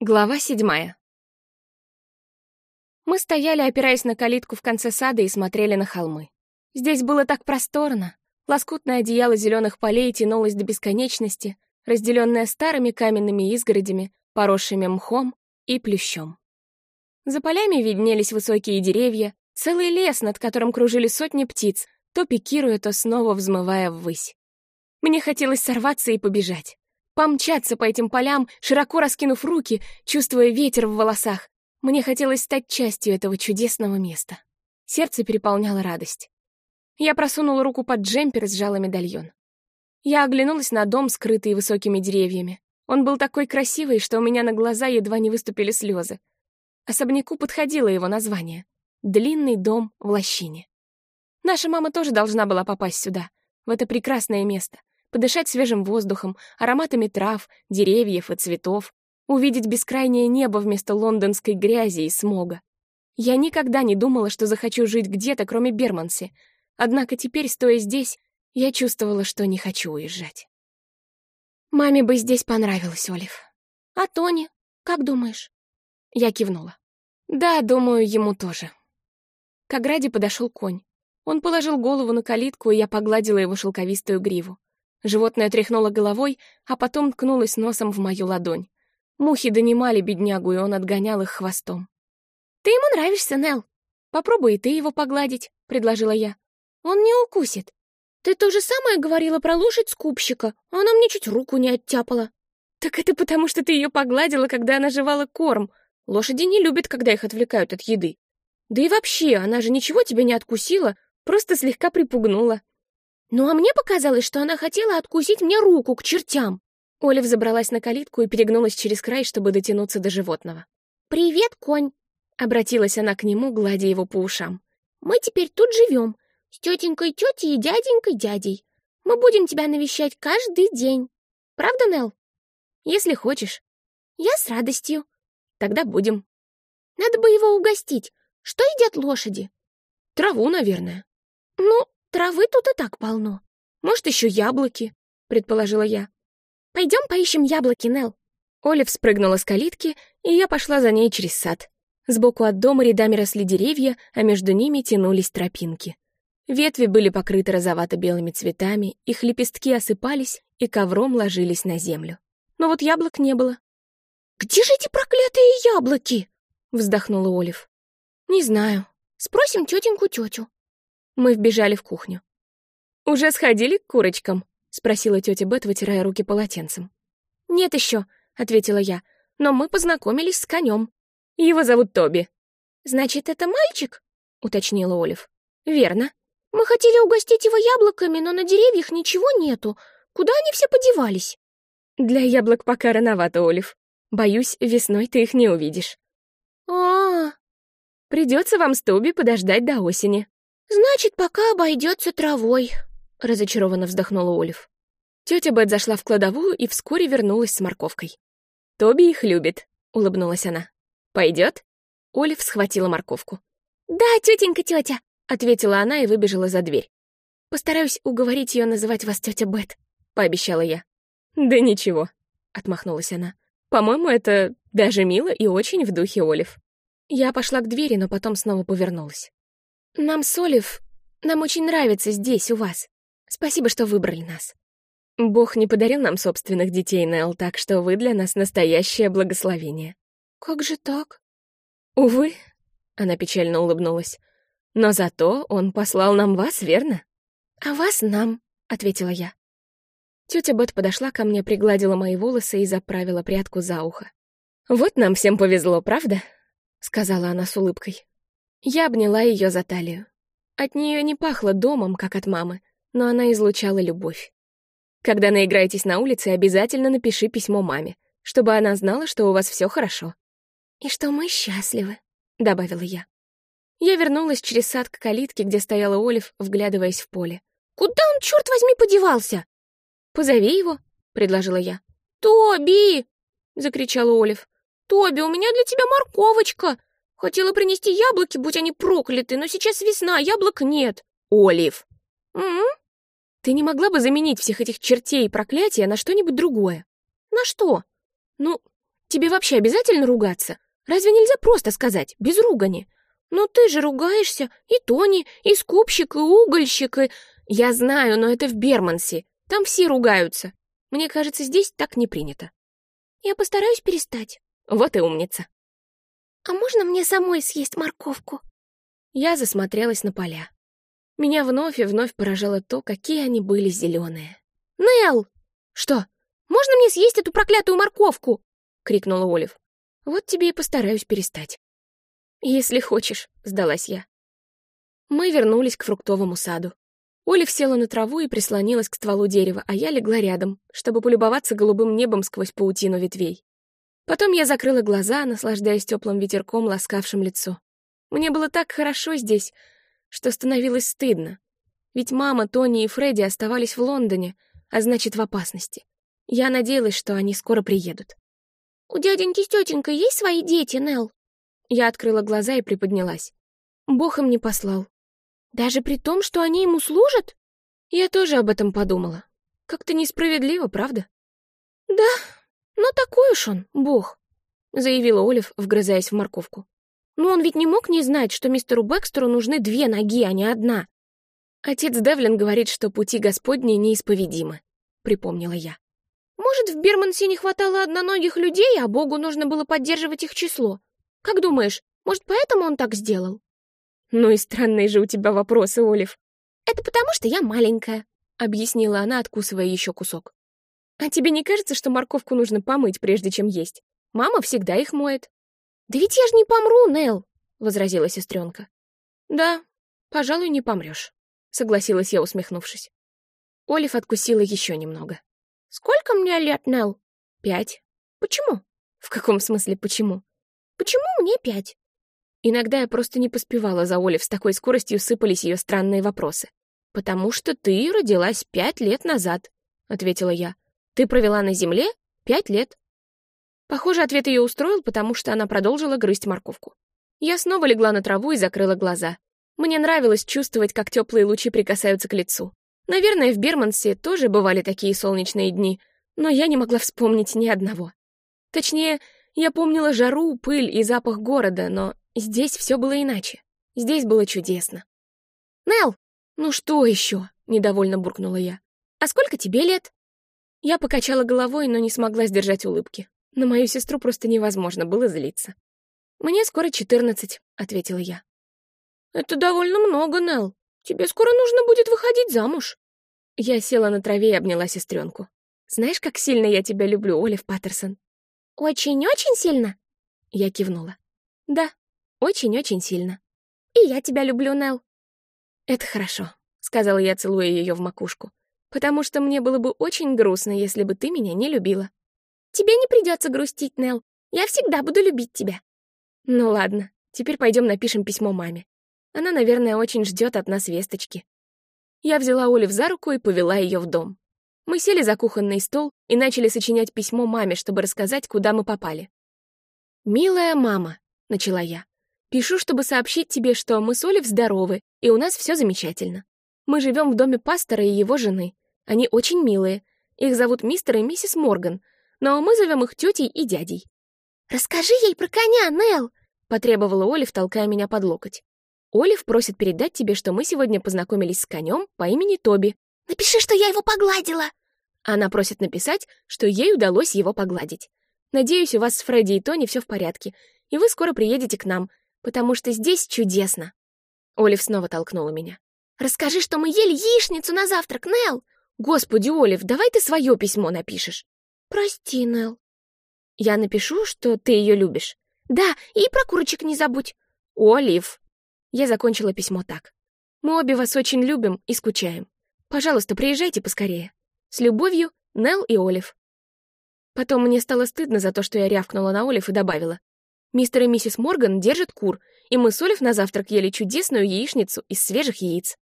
Глава седьмая. Мы стояли, опираясь на калитку в конце сада и смотрели на холмы. Здесь было так просторно. Лоскутное одеяло зеленых полей тянулось до бесконечности, разделенное старыми каменными изгородями, поросшими мхом и плющом. За полями виднелись высокие деревья, целый лес, над которым кружили сотни птиц, то пикируя, то снова взмывая ввысь. Мне хотелось сорваться и побежать помчаться по этим полям, широко раскинув руки, чувствуя ветер в волосах. Мне хотелось стать частью этого чудесного места. Сердце переполняло радость. Я просунула руку под джемпер и сжала медальон. Я оглянулась на дом, скрытый высокими деревьями. Он был такой красивый, что у меня на глаза едва не выступили слезы. Особняку подходило его название — «Длинный дом в лощине». Наша мама тоже должна была попасть сюда, в это прекрасное место подышать свежим воздухом, ароматами трав, деревьев и цветов, увидеть бескрайнее небо вместо лондонской грязи и смога. Я никогда не думала, что захочу жить где-то, кроме Берманси, однако теперь, стоя здесь, я чувствовала, что не хочу уезжать. Маме бы здесь понравилось, Олив. А Тони, как думаешь? Я кивнула. Да, думаю, ему тоже. К ограде подошел конь. Он положил голову на калитку, и я погладила его шелковистую гриву. Животное тряхнуло головой, а потом ткнулось носом в мою ладонь. Мухи донимали беднягу, и он отгонял их хвостом. «Ты ему нравишься, Нел. Попробуй и ты его погладить», — предложила я. «Он не укусит». «Ты то же самое говорила про лошадь-скупщика, а она мне чуть руку не оттяпала». «Так это потому, что ты ее погладила, когда она жевала корм. Лошади не любят, когда их отвлекают от еды. Да и вообще, она же ничего тебя не откусила, просто слегка припугнула. Ну а мне показалось, что она хотела откусить мне руку к чертям. Олив забралась на калитку и перегнулась через край, чтобы дотянуться до животного. «Привет, конь!» — обратилась она к нему, гладя его по ушам. «Мы теперь тут живем, с тетенькой тетей и дяденькой дядей. Мы будем тебя навещать каждый день. Правда, Нел? Если хочешь. Я с радостью. Тогда будем. Надо бы его угостить. Что едят лошади? Траву, наверное. Ну, Травы тут и так полно. Может, еще яблоки, предположила я. Пойдем поищем яблоки, Нел. Олив спрыгнула с калитки, и я пошла за ней через сад. Сбоку от дома рядами росли деревья, а между ними тянулись тропинки. Ветви были покрыты розовато-белыми цветами, их лепестки осыпались и ковром ложились на землю. Но вот яблок не было. «Где же эти проклятые яблоки?» — вздохнула Олив. «Не знаю. Спросим тетеньку-тетю». Мы вбежали в кухню. «Уже сходили к курочкам?» — спросила тетя Бет, вытирая руки полотенцем. «Нет еще», — ответила я, — «но мы познакомились с конем. Его зовут Тоби». «Значит, это мальчик?» — уточнила Олив. «Верно. Мы хотели угостить его яблоками, но на деревьях ничего нету. Куда они все подевались?» «Для яблок пока рановато, Олив. Боюсь, весной ты их не увидишь». «А-а-а!» «Придется вам с Тоби подождать до осени», «Значит, пока обойдется травой», — разочарованно вздохнула Олив. Тетя Бет зашла в кладовую и вскоре вернулась с морковкой. «Тоби их любит», — улыбнулась она. «Пойдет?» Олив схватила морковку. «Да, тетенька, тетя», — ответила она и выбежала за дверь. «Постараюсь уговорить ее называть вас тетя Бет», — пообещала я. «Да ничего», — отмахнулась она. «По-моему, это даже мило и очень в духе Олив». Я пошла к двери, но потом снова повернулась. «Нам, Солев, нам очень нравится здесь, у вас. Спасибо, что выбрали нас». «Бог не подарил нам собственных детей, Нелл, так что вы для нас настоящее благословение». «Как же так?» «Увы», — она печально улыбнулась. «Но зато он послал нам вас, верно?» «А вас нам», — ответила я. Тетя Бет подошла ко мне, пригладила мои волосы и заправила прядку за ухо. «Вот нам всем повезло, правда?» — сказала она с улыбкой. Я обняла ее за талию. От нее не пахло домом, как от мамы, но она излучала любовь. Когда наиграетесь на улице, обязательно напиши письмо маме, чтобы она знала, что у вас все хорошо. «И что мы счастливы», — добавила я. Я вернулась через сад к калитке, где стояла Олив, вглядываясь в поле. «Куда он, черт возьми, подевался?» «Позови его», — предложила я. «Тоби!» — закричала Олив. «Тоби, у меня для тебя морковочка! Хотела принести яблоки, будь они прокляты, но сейчас весна, яблок нет. Олив. М, Ты не могла бы заменить всех этих чертей и проклятия на что-нибудь другое? На что? Ну, Тебе вообще обязательно ругаться? Разве нельзя просто сказать, без ругани? Но ты же ругаешься, и Тони, и скупщик, и угольщик, и... Я знаю, но это в Бермансе. Там все ругаются. Мне кажется, здесь так не принято. Я постараюсь перестать. Вот и умница. А можно мне самой съесть морковку? Я засмотрелась на поля. Меня вновь и вновь поражало то, какие они были зеленые. Нел! Что? Можно мне съесть эту проклятую морковку? крикнула Олив. Вот тебе и постараюсь перестать. Если хочешь, сдалась я. Мы вернулись к фруктовому саду. Олив села на траву и прислонилась к стволу дерева, а я легла рядом, чтобы полюбоваться голубым небом сквозь паутину ветвей. Потом я закрыла глаза, наслаждаясь теплым ветерком, ласкавшим лицо. Мне было так хорошо здесь, что становилось стыдно. Ведь мама, Тони и Фредди оставались в Лондоне, а значит, в опасности. Я надеялась, что они скоро приедут. «У дяденьки с тетенькой есть свои дети, Нелл?» Я открыла глаза и приподнялась. Бог им не послал. Даже при том, что они ему служат? Я тоже об этом подумала. Как-то несправедливо, правда? Да, но такой уж он, Бог, заявила Олив, вгрызаясь в морковку. Но он ведь не мог не знать, что мистеру Бэкстеру нужны две ноги, а не одна. Отец Девлин говорит, что пути Господни неисповедимы, припомнила я. Может, в Бермансе не хватало одноногих людей, а Богу нужно было поддерживать их число? Как думаешь, может, поэтому он так сделал? Ну и странные же у тебя вопросы, Олив. Это потому, что я маленькая, объяснила она, откусывая еще кусок. А тебе не кажется, что морковку нужно помыть, прежде чем есть? Мама всегда их моет. «Да ведь я же не помру, Нел, возразила сестренка. «Да, пожалуй, не помрешь», — согласилась я, усмехнувшись. Олив откусила еще немного. «Сколько мне лет, Нел? «Пять». «Почему?» «В каком смысле почему?» «Почему мне пять?» Иногда я просто не поспевала за Олив, с такой скоростью сыпались ее странные вопросы. «Потому что ты родилась пять лет назад», — ответила я. «Ты провела на Земле пять лет». Похоже, ответ ее устроил, потому что она продолжила грызть морковку. Я снова легла на траву и закрыла глаза. Мне нравилось чувствовать, как теплые лучи прикасаются к лицу. Наверное, в Бермансе тоже бывали такие солнечные дни, но я не могла вспомнить ни одного. Точнее, я помнила жару, пыль и запах города, но здесь все было иначе. Здесь было чудесно. «Нелл, ну что еще?» — недовольно буркнула я. «А сколько тебе лет?» Я покачала головой, но не смогла сдержать улыбки. На мою сестру просто невозможно было злиться. «Мне скоро четырнадцать», — ответила я. «Это довольно много, Нелл. Тебе скоро нужно будет выходить замуж». Я села на траве и обняла сестренку. «Знаешь, как сильно я тебя люблю, Олив Паттерсон?» «Очень-очень сильно?» Я кивнула. «Да, очень-очень сильно. И я тебя люблю, Нелл». «Это хорошо», — сказала я, целуя ее в макушку. «Потому что мне было бы очень грустно, если бы ты меня не любила». Тебе не придется грустить, Нел. Я всегда буду любить тебя. Ну ладно, теперь пойдем напишем письмо маме. Она, наверное, очень ждет от нас весточки. Я взяла Олив за руку и повела ее в дом. Мы сели за кухонный стол и начали сочинять письмо маме, чтобы рассказать, куда мы попали. «Милая мама», — начала я, — «пишу, чтобы сообщить тебе, что мы с Олив здоровы, и у нас все замечательно. Мы живем в доме пастора и его жены. Они очень милые. Их зовут мистер и миссис Морган, но мы зовем их тетей и дядей. «Расскажи ей про коня, Нел!» — потребовала Олив, толкая меня под локоть. «Олив просит передать тебе, что мы сегодня познакомились с конем по имени Тоби». «Напиши, что я его погладила!» Она просит написать, что ей удалось его погладить. «Надеюсь, у вас с Фредди и Тони все в порядке, и вы скоро приедете к нам, потому что здесь чудесно». Олив снова толкнула меня. «Расскажи, что мы ели яичницу на завтрак, Нел!» «Господи, Олив, давай ты свое письмо напишешь!» «Прости, Нелл». «Я напишу, что ты ее любишь». «Да, и про курочек не забудь». «Олив». Я закончила письмо так. «Мы обе вас очень любим и скучаем. Пожалуйста, приезжайте поскорее. С любовью, Нелл и Олив». Потом мне стало стыдно за то, что я рявкнула на Олив и добавила. «Мистер и миссис Морган держат кур, и мы с Олив на завтрак ели чудесную яичницу из свежих яиц».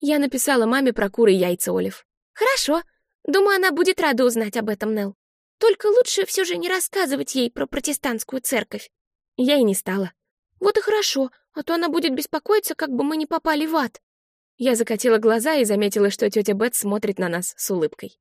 Я написала маме про куры и яйца Олив. «Хорошо, Думаю, она будет рада узнать об этом, Нелл. Только лучше все же не рассказывать ей про протестантскую церковь. Я и не стала. Вот и хорошо, а то она будет беспокоиться, как бы мы не попали в ад. Я закатила глаза и заметила, что тетя Бет смотрит на нас с улыбкой.